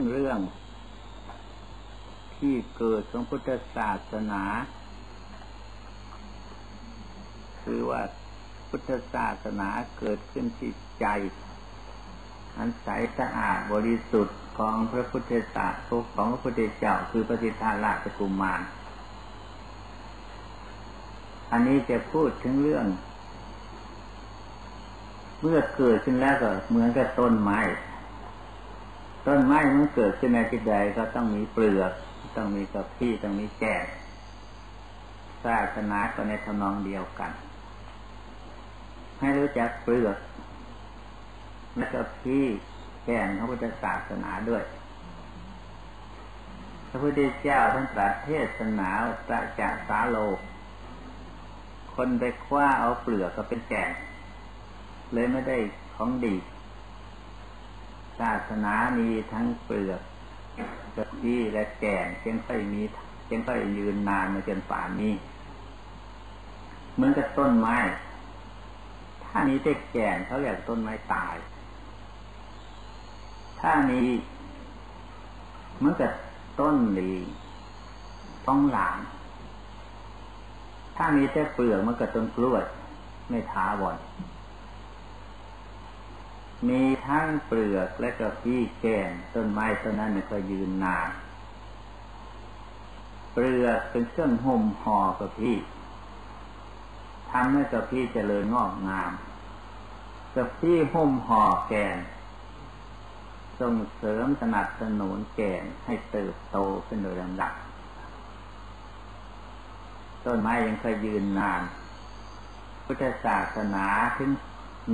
เรื่อง ที่เกิดของพุทธศาสนา คือว่าพุทธศาสนาเกิดขึ้นที่ใจ อันใสสะอาดบริสุทธิ์ของพระพุทธศาสนาของพระพุทธเจ้าคือพระสิทาราชกุมารอันนี้จะพูดถึงเรื่อง เมื่อเกิดขึ้นแล้วก็เหมือนกับต้นไม้ ต้นไม้มันเกิดขึ้นในที่ใดก็ต้องมีเปลือก ต้องมีกระพี้ต้องมีแก่ศาสนาก็ในทำนองเดียวกัน ให้รู้จักเปลือกและก็พี่แก่นพระพุทธศาสนาด้วย พระพุทธเจ้าท่านตรัสเทศนาประจักษาโลกคนไปคว้าเอาเปลือกก็เป็นแก่นเลยไม่ได้ของดี ศาสนามีทั้งเปลือกกะพีและแก่นเช่นค่อยมีเช่นค่อยยืนนานมาจนป่านนี้เหมือนกับต้นไม้ ถ้านี้ได้แก่นเขาเรียกต้นไม้ตาย ถ้านี้เหมือนกับต้นหลีต้องหลางถ้ามีแต่เปลือกมันก็ต้นกล้วยไม่ท้าวอน มีทั้งเปลือกและก็พี่แกนต้นไม้ต้นนั้นก็ยืนนาน เปลือกเป็นเครื่องห่มห่อกระพี่ทำให้กระพี่เจริญงอกงามกระพี่ห่มห่อแกนส่งเสริมสนับสนุนแก่นให้เติบโตขึ้นโดยลำดับต้นไม้ยังเคยยืนนาน พุทธศาสนาถึง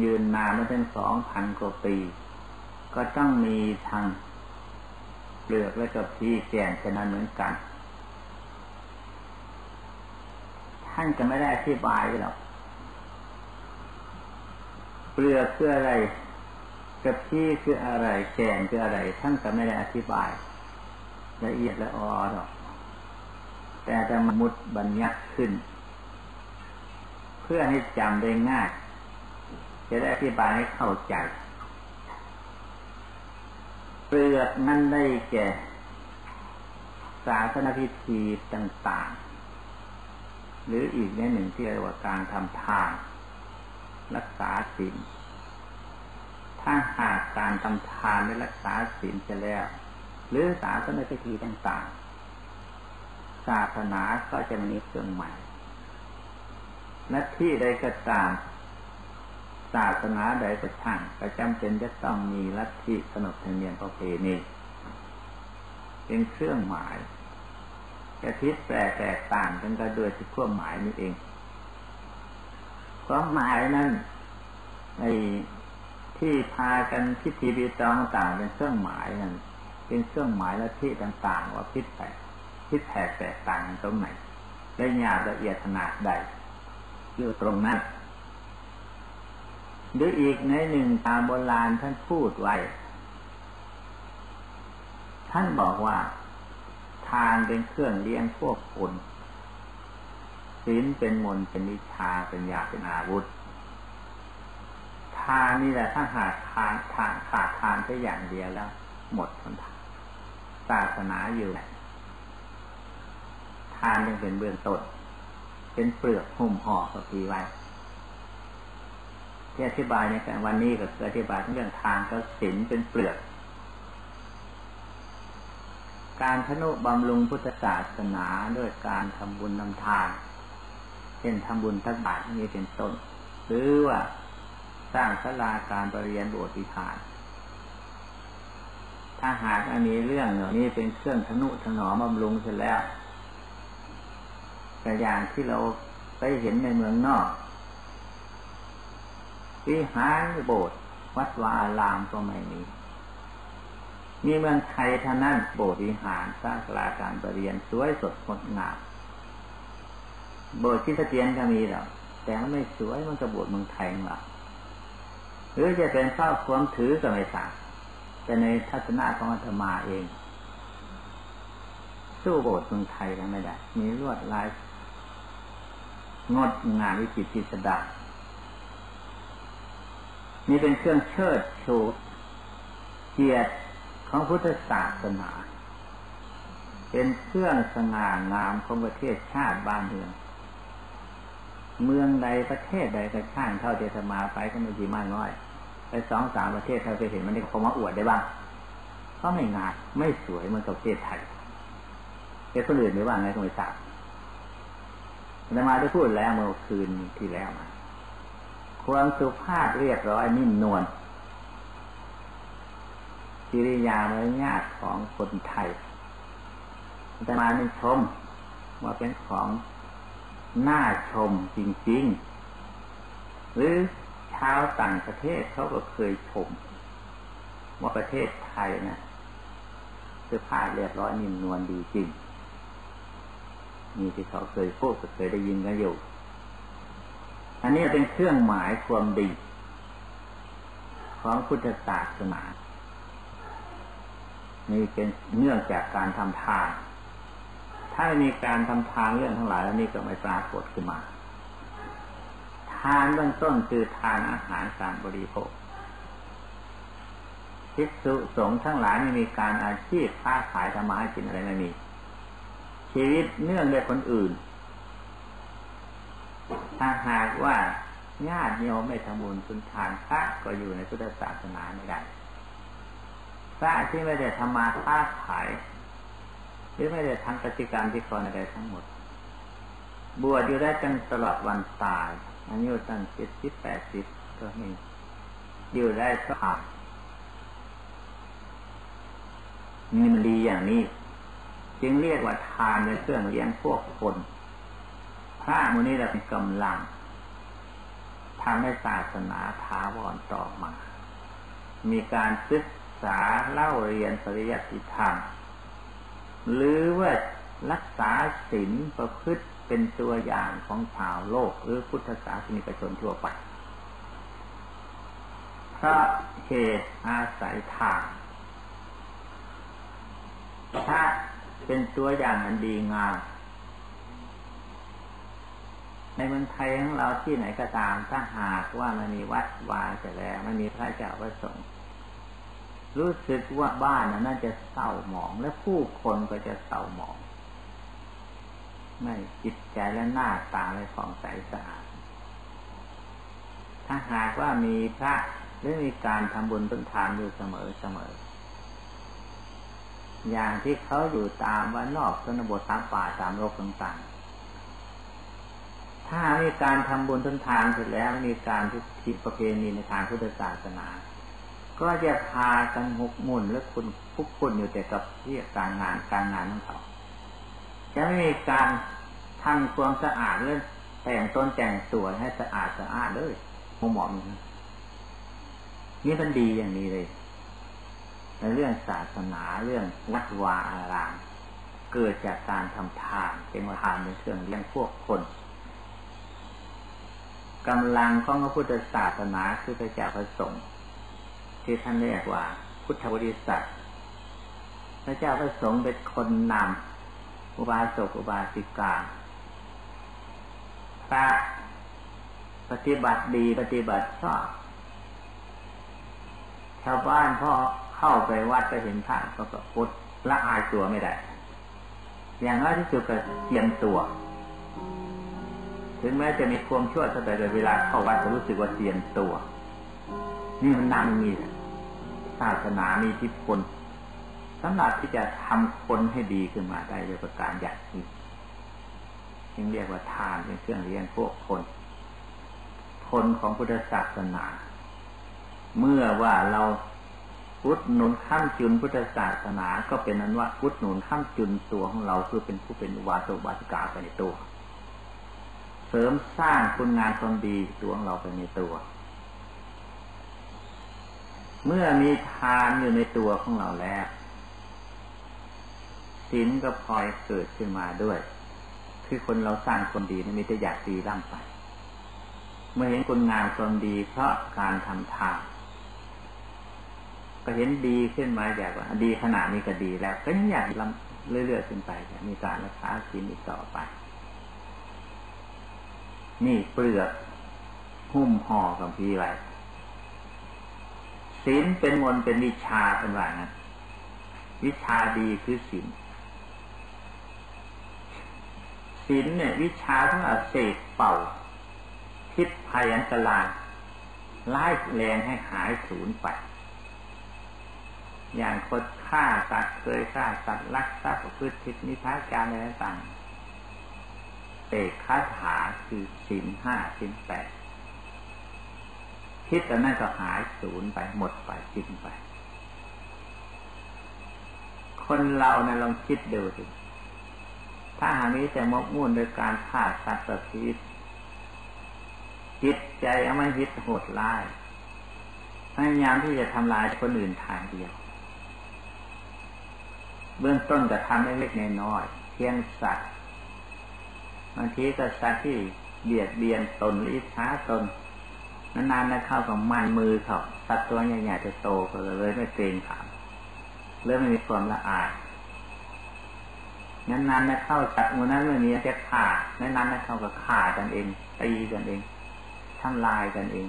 ยืนนานมาเป็นสองพันกว่าปี ก็ต้องมีทางเปลือกและกับพี่แก่นฉะนั้นเหมือนกัน ท่านจะไม่ได้อธิบายหรอกเปลือกคืออะไรกับพี่คืออะไรแก่นคืออะไร ท่านก็ไม่ได้อธิบาย ละเอียดละออหรอกแต่จะมุดบัญญัติขึ้น เพื่อให้จำได้ง่าย จะได้อธิบายให้เข้าใจ เปลือกนั่นได้แก่ ศาสนพิธีต่างๆ หรืออีกในหนึ่งที่เรียกว่าการทำทาน รักษาศีลถ้าหากการทำทานและรักษาศีลจะแล้ว หรือศาสนพิธีต่างๆ ศาสนาก็จะมีเครื่องใหมายหน้าที่ใดก็ตาม ศาสนาใดก็ช่างก็จำเป็นจะต้องมีลัทธิขนบธรรมเนียมประเพณีเป็นเครื่องหมายจะทิศแปลแตกต่างกันก็โดยที่ขั้วหมายนี่เองความหมายนั้นในที่พากันพิธีพิจารต่างเป็นเครื่องหมายนั่นเป็นเครื่องหมายและที่ต่าง ๆ ว่าพิษแปลพิษแผกแตกต่างตรงไหนและยาละเอียดขนาดใดอยู่ตรงนั้น หรืออีกในหนึ่งตามโบราณท่านพูดไว้ ท่านบอกว่า ทานเป็นเครื่องเลี้ยงพวกคนศีลเป็นมนเป็นวิชาเป็นยาเป็นอาวุธ ทานนี่แหละถ้าหากทานทานขาดทานแค่อย่างเดียวแล้ว หมดคนทานศาสนาอยู่แหละทานยังเป็นเบื้องต้นเป็นเปลือกหุ้มห่อกับพีไว้ ที่อธิบายในการวันนี้ก็คืออธิบายเรื่องทางก็สินเป็นเปลือก การทนุบำรุงพุทธศาสนาด้วยการทำบุญนำทานเช่นทำบุญทักบาทนี้เป็นต้น หรือว่าสร้างศาลาการประเรียนโบสถ์วิหาร ถ้าหากอันนี้เรื่องเหล่านี้เป็นเครื่องทนุถนอมบำรุงเสร็จแล้วแต่อย่างที่เราไปเห็นในเมืองนอก วิหารโบสถ์วัดวาลามก็ไม่มี มีเมืองไทยเท่านั้นโบสถ์วิหารสร้างลาการประเรียนสวยสดงดงามโบสถ์คิสเตียนก็มีหรอกแต่ไม่สวยมันก็โบสถ์เมืองไทยหรอกหรือจะเป็นข้าความถือก็ไม่ทราบแต่ในทัศนะของอาตมาเอง สู้โบสถ์เมืองไทยกันไม่ได้ มีลวดลายงดงามวิจิตรพิสดาร นี่เป็นเครื่องเชิดชูเกียรติของพุทธศาสนา เป็นเครื่องสง่างามของประเทศชาติบ้านเมือง เมืองใดประเทศใดก็ช่างเท่าเจตมาไปก็ไม่ดีมากน้อย ไปสองสามประเทศเราไปเห็นมันนี่เขามาอวดได้บ้างก็ไม่งามไม่สวยเหมือนกับประเทศไทยแต่คนอื่นไม่ว่าไงก็ไม่ทราบแต่มาได้พูดแล้วเมื่อคืนที่แล้วมา ความสุภาพเรียบร้อยนิ่มนวลกิริยามารยาทของคนไทยแต่มาไม่ชมว่าเป็นของน่าชมจริง ๆ หรือชาวต่างประเทศเขาก็เคยชมว่าประเทศไทยนะเสื้อผ้าเรียบร้อยนิ่มนวลดีจริงมีที่เขาเคยพูดเคยได้ยินกันอยู่ อันนี้เป็นเครื่องหมายความดี ของพุทธศาสนานี่เป็นเนื่องจากการทำทาน ถ้ามีการทำทานเรื่องทั้งหลายแล้วนี่ก็ไม่ปรากฏขึ้นมา ทานเบื้องต้นคือทานอาหารการบริโภคภิกษุสงฆ์ทั้งหลายไม่มีการอาชีพค้าขายทำมาหากินอะไรไม่มี ชีวิตเนื่องด้วยคนอื่น ถ้าหากว่าญาติโยมไม่ทำบุญสุนทานพระก็อยู่ในพุทธศาสนาไม่ได้พระที่ไม่ได้ทำมาค้าขาย หรือไม่ได้ทำกิจกรรมที่คนอะไรทั้งหมด บวชอยู่ได้จนตลอดวันตายอายุตั้งเจ็ดสิบแปดสิบก็มีอยู่ได้ก็ขาดนี่มันดีอย่างนี้ จึงเรียกว่าทานเป็นเครื่องเลี้ยงพวกคน พระมูนี้เราเป็นกำลังทำให้ศาสนาถาวรต่อมา มีการศึกษาเล่าเรียนปริยัติธรรม หรือว่ารักษาศีลประพฤติเป็นตัวอย่างของชาวโลก หรือพุทธศาสนิกชนทั่วไปเพราะเหตุอาศัยทางถ้าเป็นตัวอย่างอันดีงาม ในเมืองไทยของเราที่ไหนก็ตามถ้าหากว่ามันมีวัดวายแต่แล้วมันมีพระเจ้าพระสงฆ์รู้สึกว่าบ้านนั้นน่าจะเศร้าหมอง และผู้คนก็จะเศร้าหมอง ไม่จิตใจและหน้าตาเลยผ่องใสสะอาดถ้าหากว่ามีพระหรือมีการทำบุญต้นทานอยู่เสมอเสมอ อย่างที่เขาอยู่ตามว่านอกชนบทตามป่าตามโลกต่าง ถ้ามีการทำบุญต้นทานเสร็จแล้วมีการทิประเพณีในทางพุทธศาสนา ก็จะพากันหกมุ่นและคุณพุกคุณอยู่แต่กับเรี่การงานการงานของเขาจะไม่มีการทำความสะอาดเรื่องแต่งต้นแต่งตัวให้สะอาดสะอาดเลยหมอมนี่มันดีอย่างนี้เลยในเรื่องศาสนาเรื่องวัดวาอาราม เกิดจากการทำทานเป็นทานในเครื่องเลี้ยงพวกคน กำลังของพระพุทธศาสนาคือพระเจ้าพระสงฆ์ที่ท่านเรียกว่า พุทธบริษัทพระเจ้าพระสงฆ์เป็นคนนำอุบาสกอุบาสิกาพระปฏิบัติดีปฏิบัติชอบชาวบ้านพ่อเข้าไปวัดไปเห็นพระก็กพุทธละอายตัวไม่ได้ อย่างน้อยที่สุดก็เตรียมตัว ถึงแม้จะมีความชั่วแต่เวลาเข้าวัดก็รู้สึกว่าเตียมตัว นี่มันนำมีศาสนามีทิพลสำหรับที่จะทำคนให้ดีขึ้นมาได้โดยประการอย่างนี้จึงเรียกว่าทานเป็นเครื่องเลี้ยงพวกคน คนของพุทธศาสนา เมื่อว่าเราพุทหนุนข้ามจุนพุทธศาสนา ก็เป็นนั้นว่าพุทหนุนข้ามจุนตัวของเราคือเป็นผู้เป็นวาสวาสิกาไปในตัว เสริมสร้างคุณงานความดีตัวของเราไปในตัว เมื่อมีทานอยู่ในตัวของเราแล้วศีลก็พลอยเกิดขึ้นมาด้วย คือคนเราสร้างคนดีนี่มีแต่อยากดีร่ำไป เมื่อเห็นคนงามความดีเพราะการทำทานก็เห็นดีขึ้นมาอยากว่าดีขนาดนี้ก็ดีแล้วก็ยังอยากลำเรื่อยๆขึ้นไปมีการรักษาศีลอีกต่อไป นี่เปลือกหุ้มห่อกับพีไว้ศีลเป็นมนเป็นวิชาเป็นว่านะวิชาดีคือศีลศีลเนี่ย วิชาทั้งอาเสกเป่า พิษภัยอันตรายไล่แรงให้หายสูญไป อย่างคนฆ่าสัตว์เคยฆ่าสัตว์ลักทรัพย์ประพฤติผิดนิพพานการอะไรต่าง เตกคาถาคือสินห้าสินแปดคิดแล้วนั่นก็หายสูญไปหมดไปสิ้นไป คนเรานะลองคิดดูสิถ้าหากนี้แต่มกมุ่นโดยการฆ่าสัตว์ประพิษจิตใจเอาไม่ฮิตโหดร้ายพยายามที่จะทำลายคนอื่นทางเดียว เบื้องต้นจะทำเล็กๆน้อยๆเพียงสัตว์ บางทีก็สัตว์ที่เบียดเบียนตนหรืออิจฉาตนนานๆนะเข้ากับมันมือเขาสัตว์ตัวใหญ่ๆจะโตก็เลยไม่เกรงขามเริ่มไม่มีความละอายนานๆนะเข้าจัดมือนั้นไม่มีจะฆ่านานๆนะเข้ากับฆ่ากันเองตีกันเองทำลายกันเอง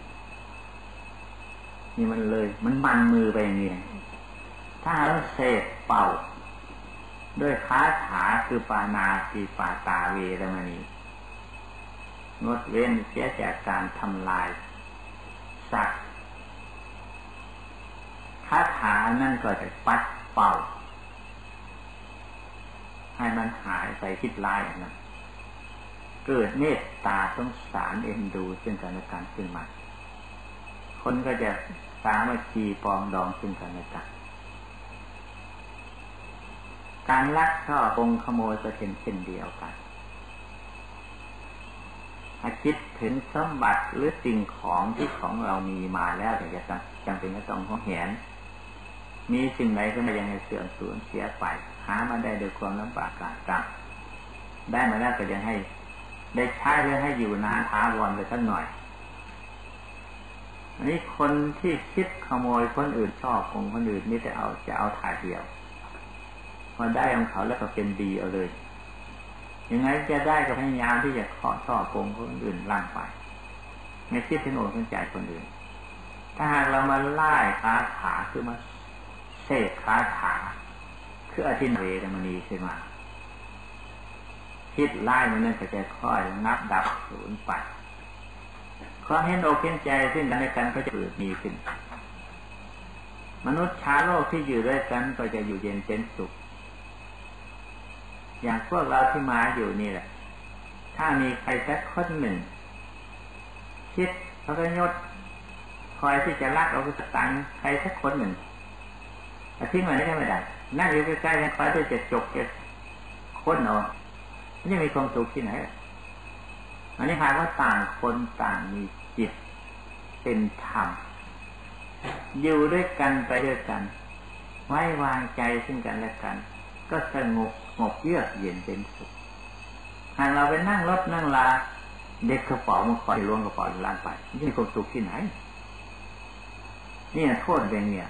นี่มันเลย มันมันมือไปอย่างนี้ถ้าเราเสกเป่า ด้วยคาถาคือปานาตีปาตาเวรมณีงดเว้นเสียจากการทำลาย สัตว์คาถานั่นก็จะปัดเป่า ให้มันหายไปคิดลายนะเกิดเมตตาสงสารเอ็นดูซึ่งกันและกันขึ้นมา คนก็จะสามัคคีปองดองซึ่งกันและกัน การลักก็คงขโมยก็เป็นเช่นเดียวกันอาคิดถึงสมบัติหรือสิ่งของที่ของเรามีมาแล้วแต่จะจำเป็นจะต้องของเห็นมีสิ่งไหนก็ไม่ยังให้เสื่อมสูญเสียไปหามาได้โดยความลำบากกากับได้มาแล้วก็ยังให้ ได้ใช้เพื่อให้อยู่นานท้าวรไปสักหน่อย อันนี้คนที่คิดขโมยคนอื่นชอบของคนอื่นนี่แต่เอาจะเอาถ่ายเดียว พอได้ของเขาแล้วก็เป็นดีเอาเลย ยังไงจะได้ก็พยายามที่จะขอชอโกงคนอื่นล่างไปไม่คิดถึงโอนถึงใจคนอื่น ถ้าหากเรามาไล่คาถาคือมาเสกคาถาคืออธินเวรมณีขึ้นมาคิดไล่มันนั่นก็จะค่อยงับดับสูญไปความเห็นอกเห็นใจซึ่งกันและกันก็จะเกิดมีขึ้น มนุษย์ชาโลกที่อยู่ด้วยกันก็จะอยู่เย็นเป็นสุข อย่างพวกเราที่มาอยู่นี่แหละ ถ้ามีใครสักคนหนึ่ง คิดเขาก็ยศคอยที่จะรักเอาสตังใครสักคนหนึ่งแต่ทิ้งไว้ได้ไม่ได้ นั่งอยู่ใกล้ๆคอยที่จะจกจะค้นเอาไม่จะมีความสุขที่ไหนอันนี้หายว่าต่างคนต่างมีจิตเป็นธรรมอยู่ด้วยกันไปด้วยกัน ไว้วางใจซึ่งกันและกัน ก็สงบงบเยือกเย็นเป็นสุขหากเราไปนั่งรถนั่งลา เด็กกระเป๋ามันคอยล้วงกระเป๋าล่างไปนี่ความสุขที่ไหน เนี่ยโทษเป็นเนี่ย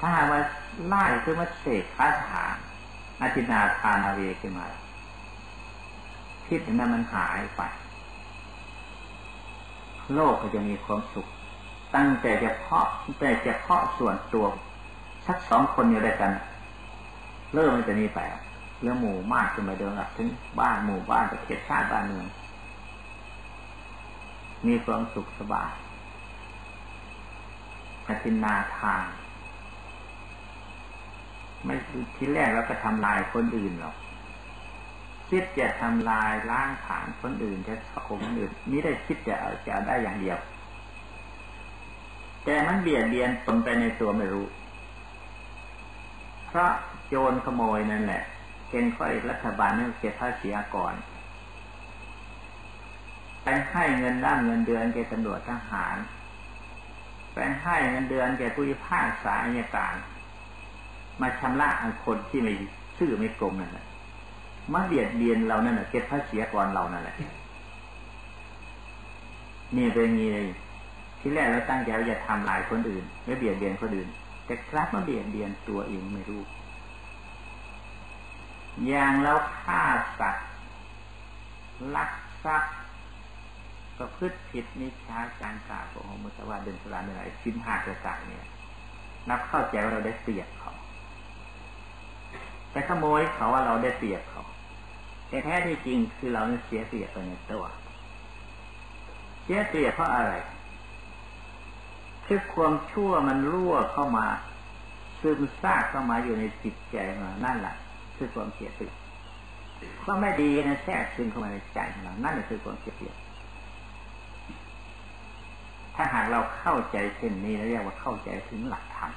ถ้าหากว่าไล่คือมาเสกคาถาอาจินาทานาเวขึ้นมาพิษนั้นมันหายไป โลกก็จะมีความสุข ตั้งแต่จะเพาะแต่จะเพาะส่วนตัวสักสองคนอยู่ด้วยกัน เริ่มมันจะนี้ไปเรื่องหมู่มากขึ้นมาเดินถึงบ้านหมู่บ้านประเทศชาติบ้านเมืองมีความสุขสบายอธินาทานไม่ทีแรกเราก็ทำลายคนอื่นหรอกคิดจะทำลายล้างฐานคนอื่นจะของคนอื่นนี่ได้คิดจะจะได้อย่างเดียว แต่มันเบียดเบียนตนไปในตัวไม่รู้ พราะโจรขโมยนั่นแหละเป็นข้อยรัฐบาลนี่เก็บภาษีก่อนไปให้เงินด้านเงินเดือนแก่ตำรวจทหารไปให้เงินเดือนแก่ผู้พิพากษาอัยการ มาชำระคนที่ไม่ชื่อไม่กรมนั่นแหละมาเบียดเบียนเรานั่นแหละเก็บภาษีก่อนเรานั่นแหละนี่เป็นงี้เลยที่แรกเราตั้งใจว่าจะทำลายคนอื่นไม่เบียดเบียนคนอื่น แต่กลับมาเบียดเบียนตัวเองไม่รู้ อย่างเราฆ่าสัตว์ลักทรัพย์ประพฤติผิดนิชาจารกาของมุสวาเดินสลาเนื้อไอ้ชิ้นหากระจายเนี่ย นับเข้าใจว่าเราได้เปรียบเขา แต่ขโมยเขาว่าเราได้เปรียบเขาแต่แท้ที่จริงคือเราเสียเปรียบไปในตัวเสียเปรียบเพราะอะไร คือความชั่วมันรั่วเข้ามาซึมซาบเข้ามาอยู่ในจิตใจของเรานั่นแหละคือความเสียเปรียบความไม่ดีนะแทรกซึมเข้ามาในใจของเรานั่นแหละคือความเสียเปรียถ้าหากเราเข้าใจเช่นนี้แล้วเรียกว่าเข้าใจถึงหลักธรรม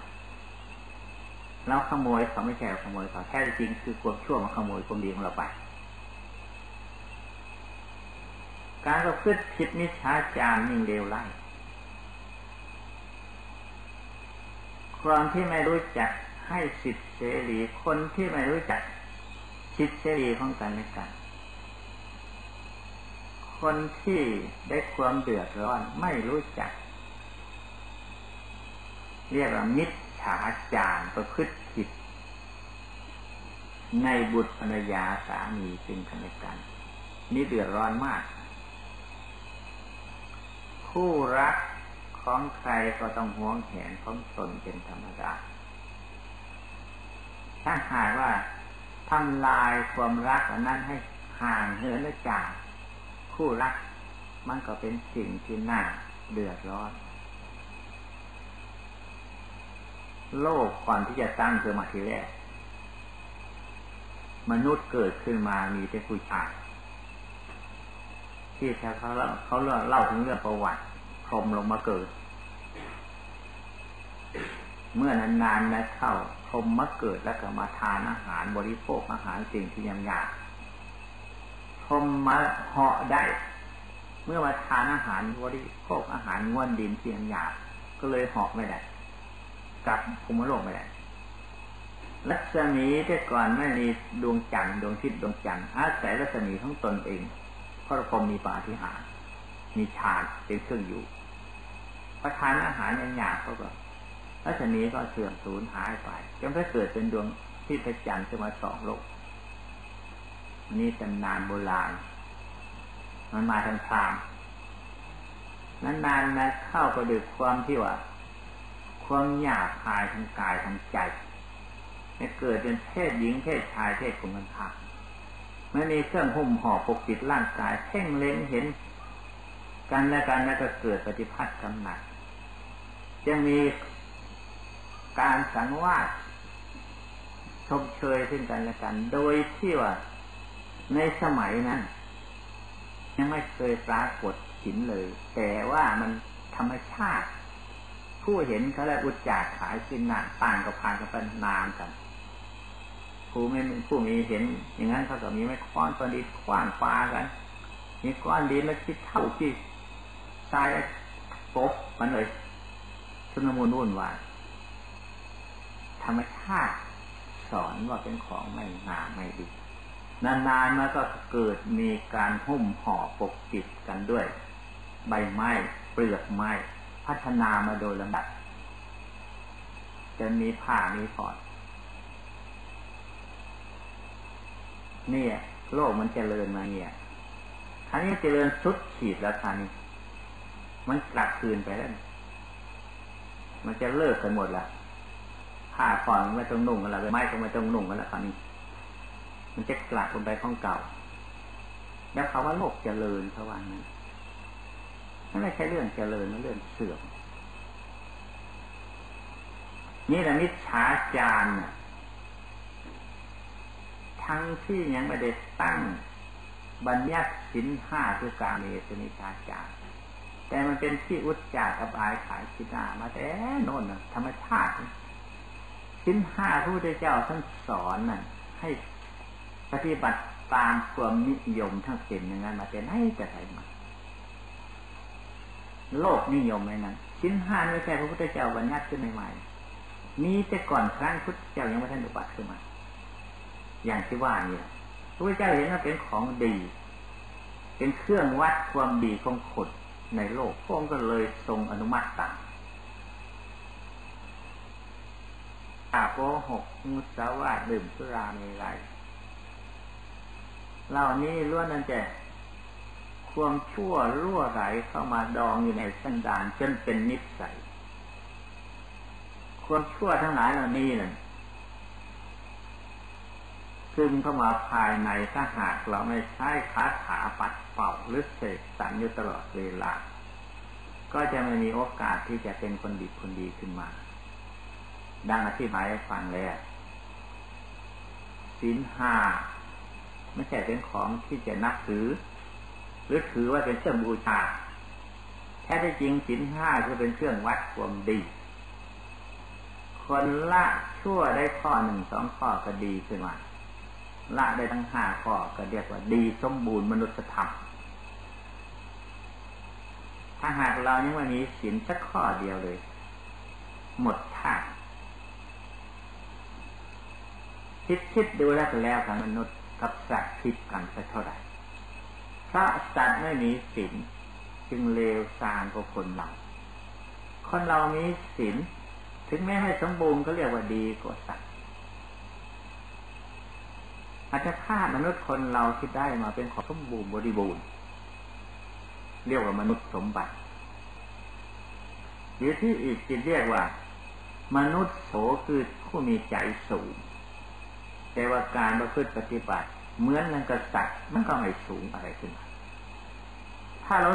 เราขโมยเขาไม่ใช่ขโมยเขาแท้จริงคือความชั่วมาขโมยความดีของเราไป การประพฤติผิดมิจฉาจารยิ่งเลวไร้ ความที่ไม่รู้จักให้สิทธิเสรีคนที่ไม่รู้จักสิทธิเสรีของกันและกัน คนที่ได้ความเดือดร้อนไม่รู้จัก เรียกว่ามิจฉาจารประพฤติผิดในบุตรภรรยาสามีเป็นกันและกัน นี่เดือดร้อนมาก คู่รัก ของใครก็ต้องห่วงแหนของตนเป็นธรรมดา ถ้าหากว่าทำลายความรักอันนั้นให้ห่างเหินและจากคู่รัก มันก็เป็นสิ่งที่น่าเดือดร้อน โลกก่อนที่จะตั้งขึ้นมาทีแรก มนุษย์เกิดขึ้นมามีแต่ผู้ชายที่เขาเล่าเขาเล่าถึงเรื่องประวัติ พรมลงมาเกิด เมื่อนานๆแล้วเข้าพรมมาเกิดแล้วก็มาทานอาหารบริโภคอาหารสิ่งที่ยังยากพรมมาเหาะได้ เมื่อมาทานอาหารบริโภคอาหารง้วนดินเพียงยากก็เลยเหาะไม่ได้กลับภูมิโลกไม่ได้รัศมีแต่ก่อนไม่มีดวงจันทร์ดวงทิศดวงจันทร์อาศัยรัศมีของตนเองเพราะพรมมีปาฏิหาริย์มีฌานเป็นเครื่องอยู่ ประทานอาหารอย่างหยาบเขาก็รัศมีก็เสื่อมสูญหายไปจนไปเกิดเป็นดวงที่พระจันทร์ขึ้นมาสองโลก นี่ตำนานโบราณ มันมาทางทางนานๆนะเข้าก็ดึกความที่ว่า ความหยาบคายทางกายทางใจจะเกิดเป็นเพศหญิงเพศชายเพศของมันทางไม่มีเครื่องหุ้มห่อปกปิดร่างกายเพ่งเล็งเห็น กันและกันแล้วก็เกิดปฏิพัติกำหนัด จะมีการสังวาสชมเชยซึ่งกันและกัน โดยที่ว่าในสมัยนั้นยังไม่เคยปรากฏหินเลย แต่ว่ามันธรรมชาติ ผู้เห็นเขาเลยอุจจาขายขึ้นหนาต่างกับผ่านกับเป็นนานกัน ผู้ไม่ผู้มีเห็น อย่างนั้นเขาก็มีไม่ค้อนตอนนี้ขวานปลากัน มีก้อนดินแล้วคิดเท่าที่ตายปบมันเลย ชุนมูลวุ่นวายธรรมชาติสอนว่าเป็นของไม่งามไม่ดี นานๆมาก็เกิดมีการหุ้มห่อปกปิดกันด้วย ใบไม้เปลือกไม้พัฒนามาโดยลำดับจะมีผ้ามีพอดเนี่ย โลกมันจเจริญมาเนี่ยครั้นี้เจริญสุดขีดแล้วครั้นี้ มันกลับคืนไปแล้ว มันจะเลิกกันหมดละผ้าผ่อนไม่ต้องนุ่งกันละไม้ก็ไม่ต้องนุ่งกันละคราวนี้ มันจะกลับลงไปของเก่า แล้วเขาว่าโลกเจริญเขาว่านั้นนั่นไม่ใช่เรื่องเจริญมันเรื่องเสื่อมนี่แหละมิจฉาจารน่ะทั้งที่ยังไม่ได้ตั้งบัญญัติสินห้าคือการเมตนิชาจาร์ แต่มันเป็นที่อุจจาระบายขายสินามาแต่โน่นธรรมชาติชิ้นห้าพระพุทธเจ้าท่านสอนน่ะให้ปฏิบัติตามความนิยมทั้งสิ้นอย่างนั้นมาแต่ไหนจะไหนมาโลกนิยมเลยนั้นชิ้นห้าไม่ใช่พระพุทธเจ้าบัญญัติขึ้นใหม่ๆมีแต่ก่อนครั้งพุทธเจ้ายังไม่ทันอุบัติขึ้นมา อย่างที่ว่านี่พระพุทธเจ้าเห็นว่าเป็นของดี เป็นเครื่องวัดความดีของคน ในโลกพระองค์ก็เลยทรงอนุมัติตามอาโกหกมุสาวาดื่มสุราในไรเหล่านี้ล้วนนั่นจะความชั่วรั่วไหลเข้ามาดองอยู่ในสันดานจนเป็นนิสัย ความชั่วทั้งหลายเหล่านี้นั่น ซึมเข้ามาภายในถ้าหากเราไม่ใช้คาถาปัดเป่าหรือเสกสรรอยู่ตลอดเวลา ก็จะไม่มีโอกาสที่จะเป็นคนดีคนดีขึ้นมา ดังอธิบายให้ฟังแล้วศีลห้าไม่ใช่เป็นของที่จะนับถือ หรือถือว่าเป็นเครื่องบูชาแท้ที่จริงศีลห้าคือเป็นเครื่องวัดความดี คนละชั่วได้ข้อหนึ่งสองข้อก็ดีขึ้นมา ละได้ทั้งห้าข้อก็เรียกว่าดีสมบูรณ์มนุษยธรรม ถ้าหากเรายังไม่มีศีลสักข้อเดียวเลย หมดท่าคิดคิดดูแล้วก็แล้วของมนุษย์กับสัตว์คิดกันสักเท่าไหร่พระสัตว์ไม่มีศีลจึงเลวซามกว่าคนเราคนเรามีศีลถึงแม้ไม่สมบูรณ์ก็เรียกว่าดีกว่าสัตว์ อาจจะฆ่ามนุษย์คนเราที่ได้มาเป็นของสมบูรณ์บริบูรณ์เรียกว่ามนุษย์สมบัติหรือที่อีกจิตเรียกว่า มนุษย์โสคือผู้มีใจสูง แต่ว่าการประพฤติปฏิบัติ เหมือนนันกษัตริย์มันก็ไม่สูงอะไรขึ้นมาถ้าเรา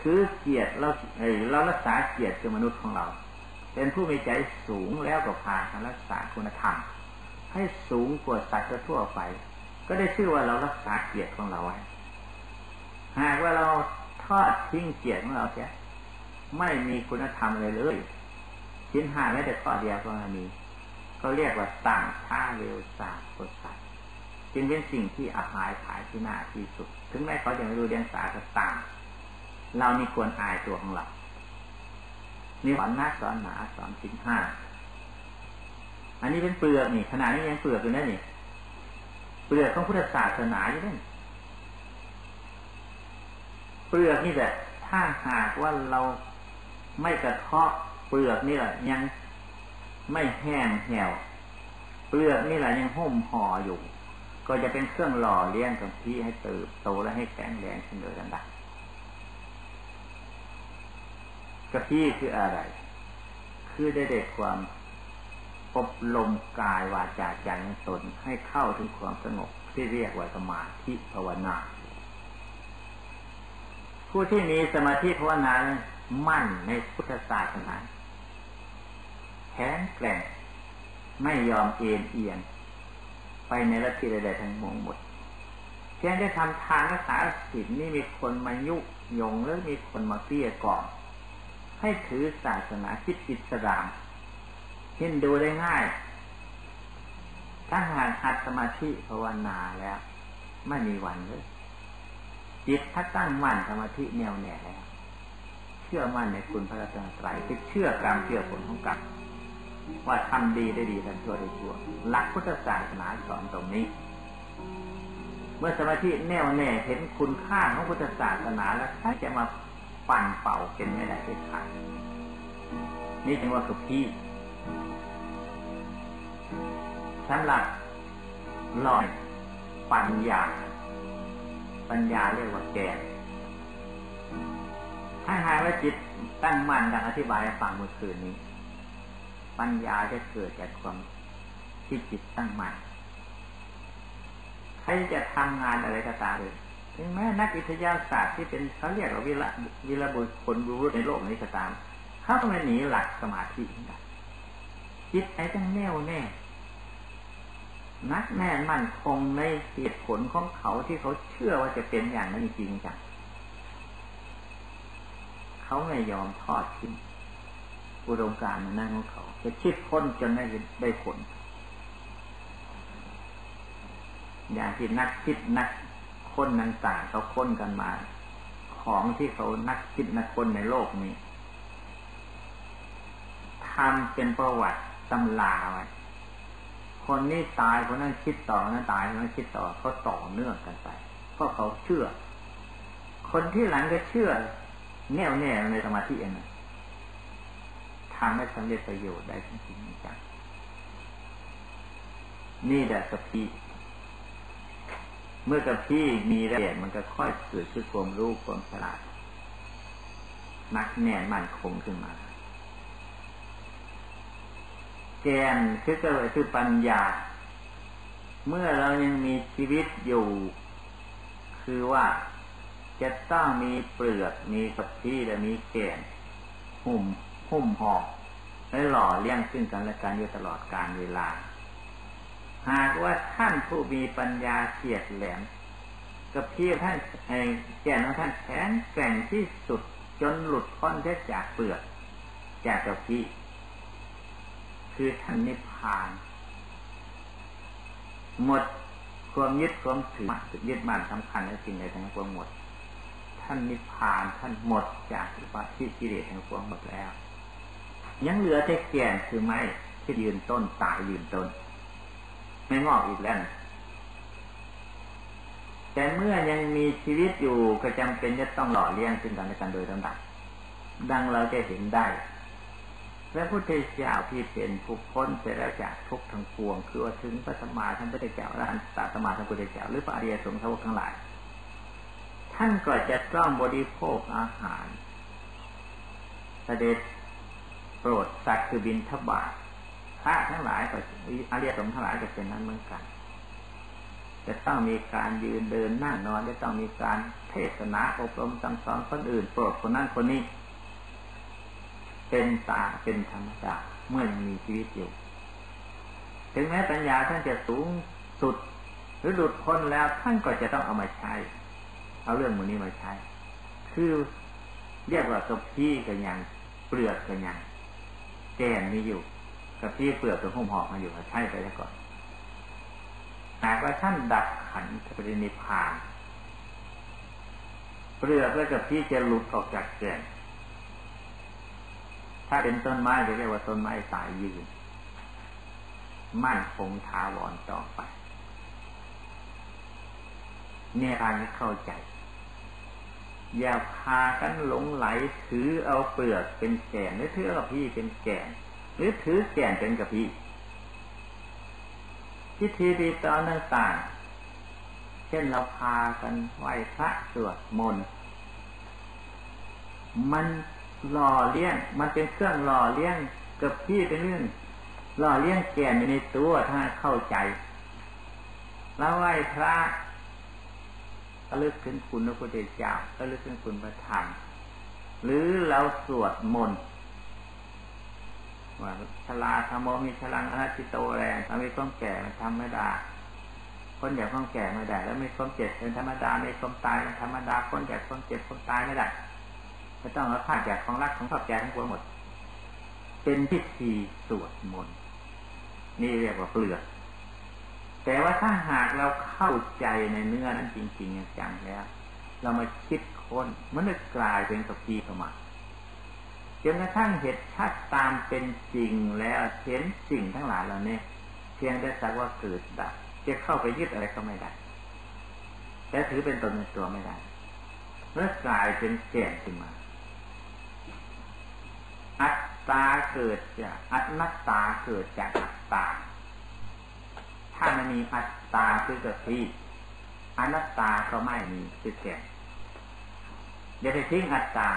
ถือเกียรติเราเอเรารักษาเกียรติคือมนุษย์ของเรา เป็นผู้มีใจสูงแล้วก็พาการรักษาคุณธรรมให้สูงกว่าสัตว์ทั่วไป ก็ได้ชื่อว่าเรารักษาเกียรติของเราไว้หากว่าเราทอดทิ้งเกียรติของเราเสียไม่มีคุณธรรมเลยเลยชิ้นห้าไม่แต่ข้อเดียวก็มีเขาเรียกว่าต่างท่าเร็วสาโคสัตจึงเป็นสิ่งที่อาหายขายที่หน้าที่สุด ถึงแม้เขาจะไม่รู้เรียนสาก็ตามเรานี่ควรอายตัวของเรานี่สอนนักสอนหนาสอนชิ้นห้าอันนี้เป็นเปลือกนี่ขนาดนี้ยังเปลือกอยู่นั่นนี่ เปลือกของพุทธศาสนาอยู่นั่นเปลือกนี่แหละ ถ้าหากว่าเราไม่กระเทาะเปลือกนี่แหละยังไม่แห้งแห้วเปลือกนี่แหละยังห่มห่ออยู่ ก็จะเป็นเครื่องหล่อเลี้ยงกับที่ให้เติบโตและให้แข็งแรงขึ้นโดยลำดับกะทิคืออะไร คือได้เด็กความ อบรมกายวาจาใจของตนให้เข้าถึงความสงบที่เรียกว่าสมาธิภาวนา ผู้ที่มีสมาธิภาวนามั่นในพุทธศาสนาแข็งแกร่งไม่ยอมเอ็นเอียงไปในลัทธิใดๆทั้งมงหมดแค่ได้ทำทานรักษาศีลนี่มีคนมายุยงหรือมีคนมาเกลี้ยก่อนให้ถือศาสนาคิดอิสลาม เห็นดูได้ง่าย ถ้าหากหัดสมาธิภาวนาแล้ว ไม่มีวันเลย จิตถ้าตั้งมั่นสมาธิแนวแน่แล้ว เชื่อมั่นในคุณพระรัตนตรัยคือเชื่อกรรมเชื่อผลของกรรมว่าทำดีได้ดีทำชั่วได้ชั่ว หลักพุทธศาสนาสอนตรงนี้ เมื่อสมาธิแน่วแน่เห็นคุณค่าของพุทธศาสนาแล้วถ้าจะมาปั่นเป่าเป็นไม่ได้เด็ดขาดนี่จึงว่าคือพี่ สำหรับลอยปัญญา ปัญญาเรียกว่าแกนถ้าหากว่าจิตตั้งมั่นดังอธิบายฟังเมื่อคืนนี้ ปัญญาจะเกิดจากความที่จิตตั้งมั่นใครจะทำงานอะไรก็ตามเลยถึงแม้นักวิทยาศาสตร์ที่เป็นเขาเรียกว่าวิระวิระบุคนรู้ในโลกนี้ก็ตามเขาต้องม่หนีหลักสมาธิจิตใจต้องแน่วแน่ นักแน่นมั่นคงในเหตุผลของเขาที่เขาเชื่อว่าจะเป็นอย่างนั้นจริงจังเขาไม่ยอมทอดทิ้งอุดมการณ์นั้นของเขา จะคิดค้นจนได้ได้ผล อย่างที่นักคิดนักค้นต่างๆเขาค้นกันมา ของที่เขานักคิดนักค้นในโลกนี้ทำเป็นประวัติตำลาไว้ คนนี้ตายคนนั้นคิดต่อนั้นตายคนนั้นคิดต่อเขาต่อเนื่องกันไปเพราะเขาเชื่อ คนที่หลังก็เชื่อ แน่วแน่ในสมาธิเองทำให้สำเร็จประโยชน์ได้จริงจังนี่แหละสติเมื่อกับพี่มีละเอียดมันก็ค่อยเกิดขึ้นความรู้ความฉลาดนักแน่นมั่นคงขึ้นมาแกนคือก็คือปัญญา เมื่อเรายังมีชีวิตอยู่ คือว่าจะต้องมีเปลือกมีกระพี้และมีแกนหุ่มหุ่มห่อและหล่อเลี้ยงซึ่งกันและกันอยู่ตลอดกาลเวลา หากว่าท่านผู้มีปัญญาเฉียดแหลม กับพี่ท่านแก่นของท่านแข็งแกร่งที่สุดจนหลุดพ้นจากเปลือก จากกับพี่ คือท่านนิพพาน หมดความยึดความถือยึดมั่นสำคัญในสิ่งใดทั้งปวงหมด ท่านนิพพานท่านหมดจากวัฏที่กิเลสทั้งปวงหมดแล้ว ยังเหลือแต่แก่นคือไม้ที่ยืนต้นตายยืนต้น ไม่งอกอีกแล้วแต่เมื่อยังมีชีวิตอยู่ก็จำเป็นจะต้องหล่อเลี้ยงซึ่งกันและกันโดยลำดับดังเราจะเห็นได้ พระพุทธเจ้าที่เป็นผู้พ้นไปแล้วจากทุกทั้งปวง คือว่าถึงพระสมมาท่านพระเจ้าและอันตสมาท่านพุทธเจ้าหรือพระอริยสงฆ์ทั้งหลาย ท่านก็จะต้องบริโภคอาหารเสด็จโปรดสัตว์คือบินทบาทพระทั้งหลายก็อริยสงฆ์ทั้งหลายก็เป็นนั้นเหมือนกัน จะต้องมีการยืนเดินนั่งนอนจะต้องมีการเทศนาอบรมสั่งสอนคนอื่น โปรดคนนั้นคนนี้ เป็นตาเป็นธรรมดาเมื่อยังมีชีวิตอยู่ ถึงแม้ปัญญาท่านจะสูงสุด หรือหลุดพ้นแล้วท่านก็จะต้องเอามาใช้ เอาเรื่องมือนี้มาใช้ คือเรียกว่ากับพี่กับยังเปลือกกับยังแก่นมีอยู่กับพี่เปลือกกับหุ้มหอกมาอยู่ใช้ไปแล้วก่อนหากว่าท่านดับขันธปรินิพานเปลือกและกับพี่จะหลุดออกจากแก่น ถ้าเป็นต้นไม้จะเรียกว่าต้นไม้สายยืน มั่นคงทาวรต่อไป เนี่ยการเข้าใจ อย่าพากันหลงไหลถือเอาเปลือกเป็นแก่นหรือถือเอาพี่เป็นแก่นหรือถือแก่นเป็นกระพี่พิธีปีตอนต่างๆ เช่นเราพากันไหว้พระสวดมนต์ มัน หล่อเลี้ยง มันเป็นเครื่องหล่อเลี้ยงกับพี่เป็นเรื่องหล่อเลี้ยงแก่นในตัวถ้าเข้าใจแล้วไหว้พระระลึกถึงคุณพระพุทธเจ้าระลึกถึงคุณพระธรรมหรือเราสวดมนต์ว่าชลาธรรมมีชลังอนัติโตแรงถ้ามีความแก่มันทำไม่ได้คนอยากความแก่ไม่ได้ แล้วไมีความเจ็บเป็นธรรมดาไมีความตายเป็นธรรมดา คนอยากความเจ็บความตายไม่ได้ ไม่ต้องเอาผ้าแจกของรักของชอบแจกทั้งปวงหมด เป็นพิธีสวดมนต์นี่เรียกว่าเปลือก แต่ว่าถ้าหากเราเข้าใจในเนื้อนั้นจริงๆจังแล้ว เรามาคิดค้นมันจะกลายเป็นสพีเข้ามาจนกระทั่งเห็นชัดตามเป็นจริงแล้วเห็นสิ่งทั้งหลายเหล่านี้เพียงแต่สักว่าเกิดดับจะเข้าไปยึดอะไรก็ไม่ได้แต่ถือเป็นตนเป็นตัวไม่ได้เมื่อกลายเป็นแก่นขึ้นมา อัตตาเกิดจากอัตนัตตาเกิดจากอัตตา ถ้ามันมีอัตตาคือกับที่อนัตตาก็ไม่มีคือแก่อย่าไปทิ้งอัตตา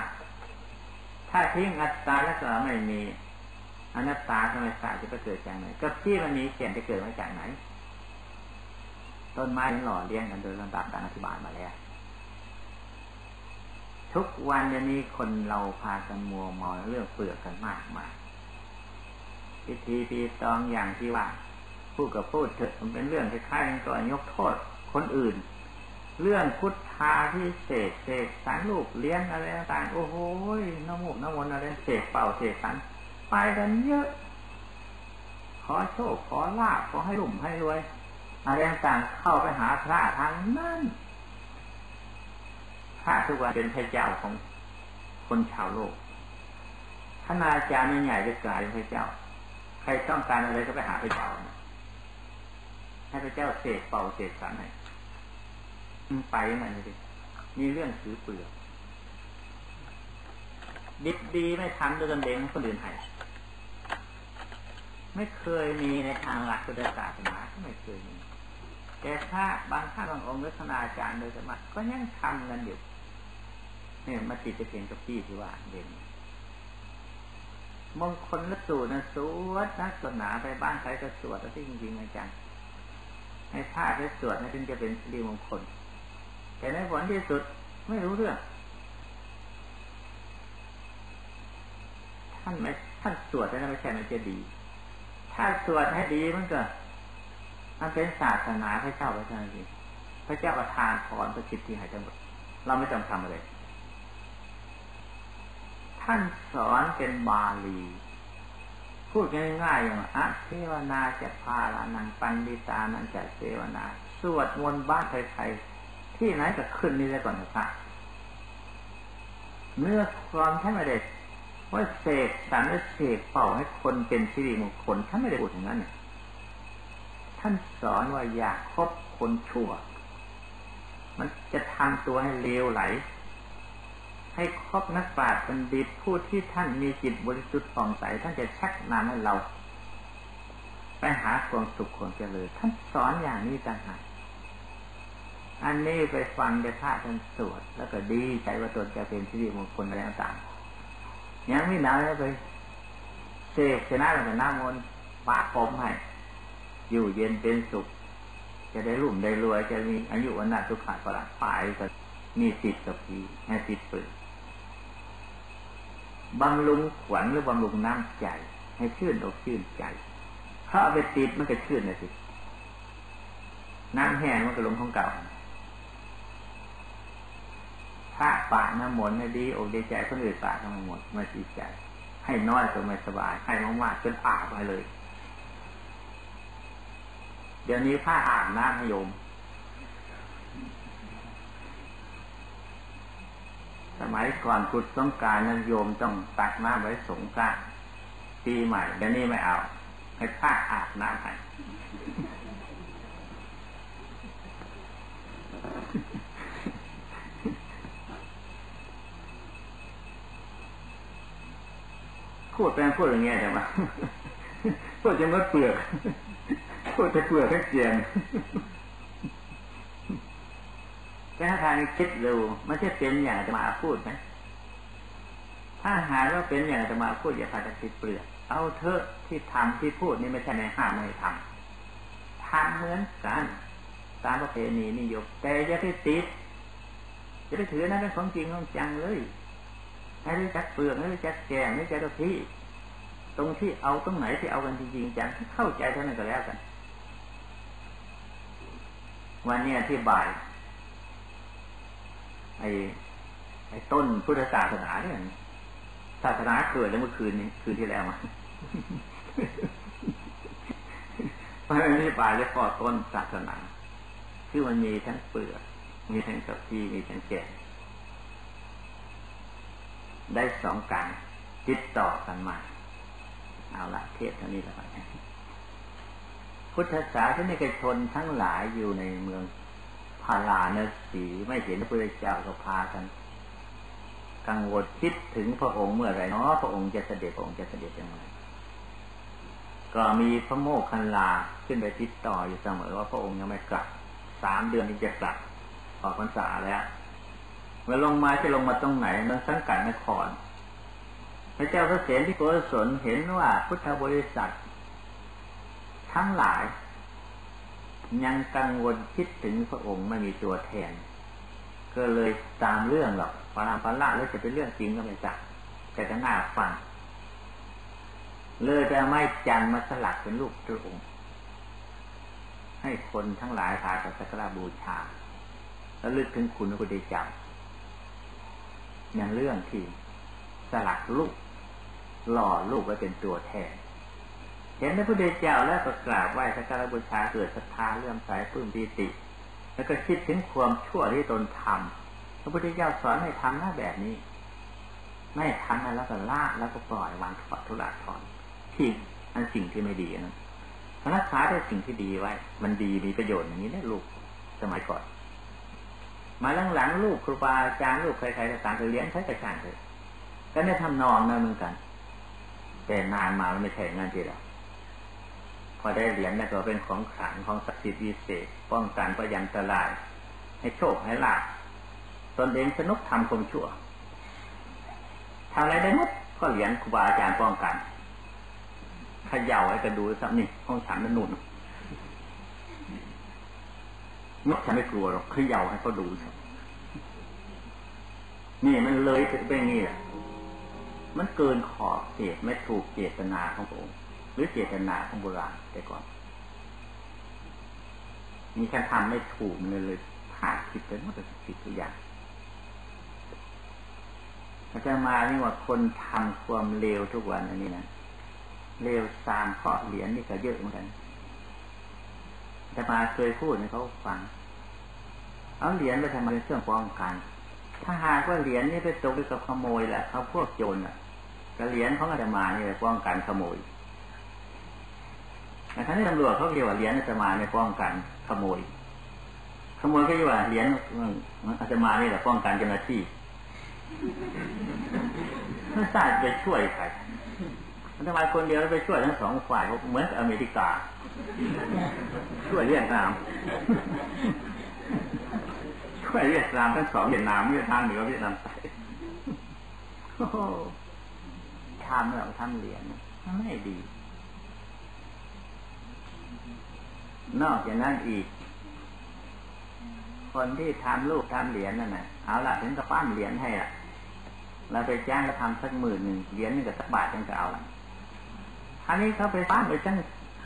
ถ้าทิ้งอัตตาแล้วก็ไม่มีอนัตตาก็ไม่ทราบจะไปเกิดจากไหน ก็ที่มันมีเก่นจะเกิดมาจากไหน ต้นไม้หล่อเลี้ยงกันโดยลำดับดังอธิบายมาแล้ว ทุกวันนี้คนเราพากันมัวมองเรื่องเปลือกกันมากมายพิธีปีตองอย่างที่ว่าพูดกับพูดเถอะมันเป็นเรื่องคล้ายๆกันก็ยกโทษคนอื่น เรื่องพุทธาที่เสกเสกสารลูกเลี้ยงอะไรต่างโอ้โหน้ำมูกน้ำวนอะไรเสกเป่าเสกสันไปกันเยอะ ขอโชคขอลาบขอให้รุ่มให้รวยอะไรต่างเข้าไปหาพระทางนั้น พระทุกวันเป็นพระเจ้าของคนชาวโลกท่านอาจารย์ใหญ่จะกลายเป็นพระเจ้า ใครต้องการอะไรก็ไปหาพระเจ้าให้พระเจ้าเสกเป่าเสกสารให้ไปมันเลยมีเรื่องถือเปลือกดิบดีไม่ทำด้วยตนเองคนอื่นให้ไม่เคยมีในทางหลักพุทธศาสนาไม่เคยมีแต่ถ้าบางท่านบางองค์ลักษณาจารย์โดยสมัครก็ยังทำกันอยู่ เนี่ยมาติดจะเพียงกับพี่ที่ว่าเด่นมงคลละสูตรนะสวดนักศาสนาไปบ้านใครก็สวดแล้วที่จริงๆอาจารย์ให้พาดให้สวดให้ถึงจะเป็นสิริมงคล แต่ในผลที่สุดไม่รู้เรื่อง ท่านไม่ท่านสวดแล้วไม่ใช่มันจะดี ถ้าสวดให้ดีมันก็มันเป็นศาสนาพระเจ้าพระเจ้าจริงพระเจ้าประทานพรประสิทธิให้ทั้งหมดเราไม่ต้องทำอะไร ท่านสอนเป็นบาลี พูดง่ายๆอย่างอะเทวนาจะพาลานังปันดิตานันจะเทวนา สวดมนต์บ้านใครๆที่ไหนก็ขึ้นนี่ได้ก่อนนะครับเนื้อความท่านไม่ได้ว่าเสกสรรเสกเป่าให้คนเป็นชีวิตมงคลท่านไม่ได้พูดอย่างนั้นเนี่ยท่านสอนว่าอยากคบคนชั่ว มันจะทำตัวให้เลวไหล ให้ครบนักปราชญ์บัณฑิตผู้ที่ท่านมีจิตบริสุทธิ์ผ่องใสท่านจะชักนำให้เรา ไปหาความสุขความเจริญท่านสอนอย่างนี้ต่างหากอันนี้ไปฟังจะพระท่านสวดแล้วก็ดีใจว่าตนจะเป็นชีวิตมงคลอะไรต่างยังไม่นานแล้วไปเสกชนะแล้วก็น้ำมนต์ปะผมให้อยู่เย็นเป็นสุข จะได้รุ่มได้รวยจะมีอายุวันนาทุกขาประหลาดฝ่ายก็มีสิทธิ์กับพีให้สิทธิ์เปิด บำรุงขวัญหรือบำรุงน้ำใจ ให้ชื่นอกชื่นใจ ถ้าเอาไปติดมันก็ชื่นเลยสิน้ำแห้งมันก็ลงของเก่าถ้าปะน้ำมนต์ดีอกดีใจคนอื่นปะทั้งหมดมาดีใจ ให้น้อยก็ไม่สบาย ให้มากๆจนอาบไปเลย เดี๋ยวนี้ผ้าอาบน้ำให้โยม สมัยก่อนกุดต้องการนั้นโยมต้องตักน้ำไว้สงกรานปีใหม่เดี๋ยวนี้ไม่เอา ให้ผ้าอาบน้ำให้พูดแปลงพูดอย่างเงี้ยใช่ไหมพูดจะมัดเปลือกพูดจะเปลือกแค่เจียง แต่ถ้าทางคิดเร็วมันจะเป็นอย่างจะมาพูดไหมถ้าหาว่าเป็นอย่างจะมาพูดอย่าพาจะติดเปลือกเอาเถอะที่ทำที่พูดนี่ไม่ใช่ในห้ามไม่ทำทำเหมือนกันตามประเพณีนิยมแต่อย่าไปติดจะไปถือนั้นเป็นของจริงของจังเลยให้รู้จักเปลือกให้รู้จักแกงให้รู้จักที่ ตรงที่เอาตรงไหนที่เอากันจริงๆจังเข้าใจเท่านั้นก็แล้วกัน วันนี้ที่บ่าย ไอ้ไอ้ต้นพุทธศาสนาเนี่ยศาสนาเกิดแล้วเมื่อคืนนี้คืนที่แล้วมาเพราะนั้นที่บ่ายเรียกพ่อต้นศาสนาคือมันมีทั้งเปลือกมีทั้งกับที่มีทั้งแก่ได้สองการติดต่อกันมา เอาละเทศเท่านี้แล้วกันพุทธศาสนิกชนทั้งหลายอยู่ในเมืองาราเนสีไม่เห็นพระพุทธเจ้าก็พากัน กังวลคิดถึงพระองค์เมื่อไรเนาะพระองค์จะเสด็จพระองค์จะเสด็จยังไงก็มีพระโมคคัลลาขึ้นไปติดต่ออยู่เสมอว่าพระองค์ยังไม่กลับสามเดือนที่จะกลับออกพรรษาแล้วเมื่อลงมาจะลงมาตรงไหนมันสังกัดนครพระเจ้าพระเสนที่โกศลเห็นว่าพุทธบริษัท ทั้งหลาย ยังกังวลคิดถึงพระองค์ไม่มีตัวแทน ก็เลยตามเรื่องหรอกพารามพระแล้วจะเป็นเรื่องจริงก็ไม่จักแต่จะน่าฟัง เลยจะไม่จันมาสลักเป็นรูปพระองค์ ให้คนทั้งหลายพากันสักการบูชา แล้วลึกถึงคุณพระพุทธเจ้าอย่างเรื่องที่สลักลูกหล่อลูกไว้เป็นตัวแทน เห็นพระพุทธเจ้าแล้วก็กราบไหว้สักการบูชาเกิดศรัทธาเลื่อมใสปลื้มปีติ แล้วก็คิดถึงความชั่วที่ตนทำพระพุทธเจ้าสอนให้ทำหน้าแบบนี้ ไม่ทำแล้วก็ละแล้วก็ปล่อยวางถอดทุลาถอนทิ้งอันสิ่งที่ไม่ดีนั้นรักษาได้สิ่งที่ดีไว้ มันดีมีประโยชน์อย่างนี้ได้ลูกสมัยก่อน มาหลังๆลูกครูบาอาจารย์ลูกใครๆต่างๆเลี้ยงใช้กระชางเลยก็ได้ทำนองนั่นเหมือนกัน แต่นานมาไม่ใช่งานที่เรา พอได้เหรียญนั่นก็เป็นของขลังของศักดิ์สิทธิ์วิเศษ ป้องกันประยันตราย ให้โชคให้ลาภตนเองสนุกทำความชั่วทำอะไรได้หมดก็เหรียญครูบาอาจารย์ป้องกันขย่าให้กันดูสักนี่ห้องฉันนั่นนุ่นนกฉันไม่กลัวหรอกขย่าให้เขาดูนี่มันเลยเป็นอย่างนี้แหละมันเกินขอบเขตไม่ถูกเจตนาของพระองค์ รือเจตนาของโบราณแต่ก่อนมีแค่ทำไม่ถูกเลยเลยพลาดผิดไปหมดเลยผิดทุกอย่างอาจารย์มานี่ว่าคนทำความเลวทุกวันอันนี้นะเลวซามเพราะเหรียญนี่ก็เยอะเหมือนกันอาจารย์มาเคยพูดให้เขาฟัง เอาเหรียญไปทำเป็นเครื่องป้องกัน ถ้าหากว่าเหรียญนี่ไปตกไปกับขโมยแหละเขาพวกโจรอะกระเหรียญเขาอาจจะมานี่ป้องกันขโมย แต่ทั้งที่ตำรวจเขาเรียกว่าเหรียญอาจะมาในป้องกันขโมย ขโมยก็เรียกว่าเหรียญอาจะมานี่แหละป้องกันเจ้าหน้าที่ไม่ทราบไปช่วยใครมันทำไมคนเดียวแล้วไปช่วยทั้งสองฝ่ายเหมือนอเมริกา ช่วยเรียกตามช่วยเวียดนามทั้งสองเวียดนามเวียดนามเหนือเวียดนามใต้ทำเราทำเหรียญไม่ดี นอกจากนั้นอีก คนที่ทำลูกทำเหรียญนั่นน่ะเอาละถึงกระปั้นเหรียญให้อะเราไปจ้างเราทำสักหมื่นหนึ่งเหรียญนี่ก็สักบาทจังจะเอาละอันนี้เขาไปปั้นไปตั้ง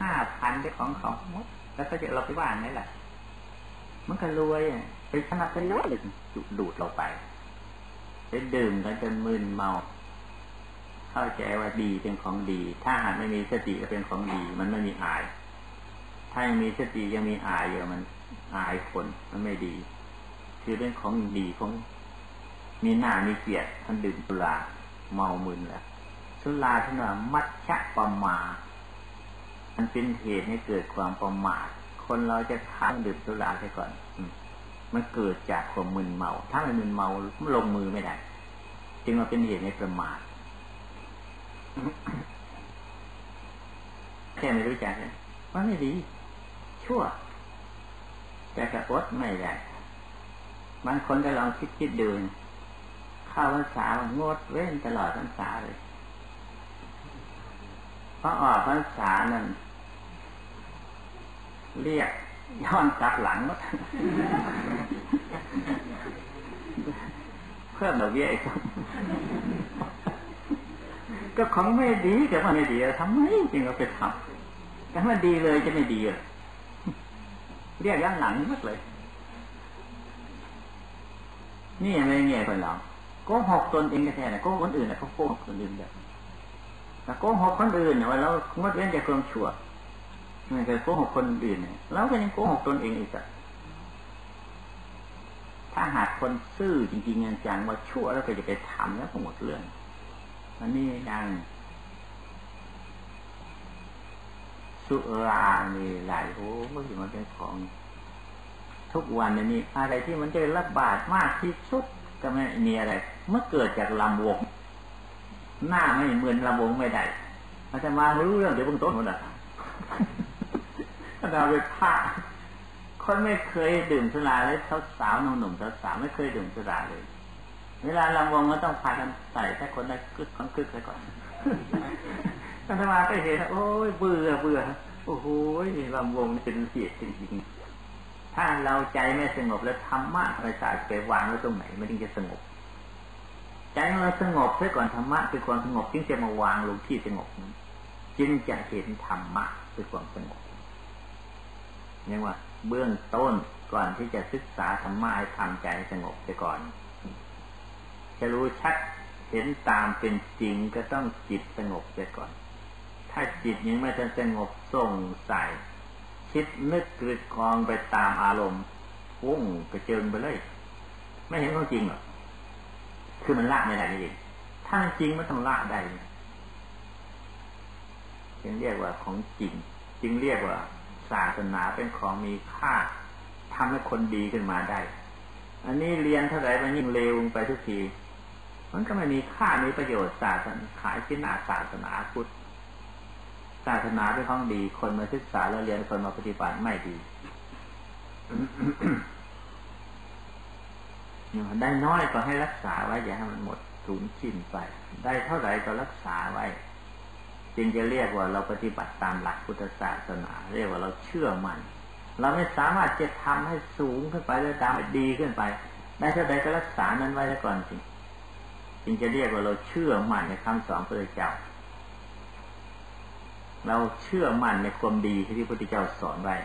ห้าพันได้ของเขาหมดแล้วก็จะเราไปว่างไหล่ะ มันก็รวยอะไปสนับสนุนจุดดูดเราไปไปดื่มกันจนมึนเมา เข้าใจว่าดีเป็นของดี ถ้าหากไม่มีสติจะเป็นของดี มันไม่มีอาย ถ้ายังมีสติยังมีอายอยู่มันอายคนมันไม่ดี คือเป็นของดีของมีหน้ามีเกียรติท่านดื่มสุราเมามึนแหละสุราท่านว่ามัชชะปะมา มันเป็นเหตุให้เกิดความประมาทคนเราจะค้างดื่มสุราไปก่อนมันเกิดจากความมึนเมา ถ้ามันมึนเมาลงมือไม่ได้ จึงมาเป็นเหตุในประมาทแค่ไม่รู้จักเนี่ยมันไม่ดี ชั่ว แต่กระอดไม่ได้บางคนก็ลองคิดคิดดูข้าวพรรษางดเว้นตลอดพรรษาเลยเพราะออกพรรษานั่นเรียกย้อนกลับหลังก็เพิ่มดอกเบี้ยกก็ของไม่ดีแต่ว่าไม่ดีทำไมจึงเราไปทำแต่ว่าดีเลยจะไม่ดีเลย เรียกย้อนหลังมากเลย นี่อะไรเงี้ยคนเราโกหกตนเองแท้ๆนะโกคนอื่นนะเขาโกหกคนอื่นแบบแต่โกหกคนอื่นเนี่ยว่าเรางดเว้นจากความชั่วไม่เคยโกหกคนอื่นเนี่ยเราก็ยังโกหกตนเองอีกอะถ้าหากคนซื่อจริงๆจังว่าชั่วแล้วก็จะไปทำแล้วก็หมดเรื่องอันนี้ดัง สุรานี่หลายโอ้เมื่อกี้มันเป็นของ ทุกวันนี้ อะไรที่มันจะระบาดมากที่สุดก็ไม่มีอะไร เมื่อเกิดจากลำวง หน้าไม่เหมือนลำวงไม่ได้อาจารย์มารู้เรื่องเดี๋ยวเพิ่งต้นหมดอะเราไปพาคนไม่เคยดื่มสุราเลยสาวสาวหนุ่มหนุ่มสาวสาวไม่เคยดื่มสุราเลย เวลาลำวงก็ต้องพากันใส่แค่คนได้กึกคนกึกไปก่อน อาตมาก็เห็นโอ้ยเบื่อเบื่อโอ้โหลำวงเป็นเสียจริงๆถ้าเราใจไม่สงบแล้วธรรมะอะไรสายไปวางไว้ตรงไหนไม่ถึงจะสงบ ใจเราสงบเสียก่อนธรรมะเป็นความสงบจึงจะมาวางลงที่สงบจึงจะเห็นธรรมะเป็นความสงบเรียกว่าเบื้องต้นก่อนที่จะศึกษาธรรมะให้ทำใจสงบไปก่อน จะรู้ชัดเห็นตามเป็นจริงก็ต้องจิตสงบไปก่อน ถ้าจิตยังไม่ทันสงบส่งใส่คิดนึกกึดคองไปตามอารมณ์วุ่งกระเจิงไปเลย ไม่เห็นของจริงหรอกคือมันละไม่ได้จริงถ้าจริงมันต้องละได้จึงเรียกว่าของจริง จึงเรียกว่าศาสนาเป็นของมีค่าทำให้คนดีขึ้นมาได้ อันนี้เรียนเท่าไหร่มันยิ่งเลวไปทุกที มันก็ไม่มีค่ามีประโยชน์ศาสนาขายชิ้นหนาศาสนาพุทธ ศาสนาเป็นของดี คนมาศึกษาแล้วเรียนคนมาปฏิบัติไม่ดีได้น้อยก็ให้รักษาไว้อย่าให้มันหมดสูญชินไป ได้เท่าไหร่ก็รักษาไว้ จึงจะเรียกว่าเราปฏิบัติตามหลักพุทธศาสนา เรียกว่าเราเชื่อมัน เราไม่สามารถจะทำให้สูงขึ้นไปแล้วดับดีขึ้นไป ได้เท่าไหร่ก็รักษานั้นไว้ก่อนสิจึงจะเรียกว่าเราเชื่อมันในคำสอนพระเจ้า เราเชื่อมั่นในความดีที่พระพุทธเจ้าสอนไว้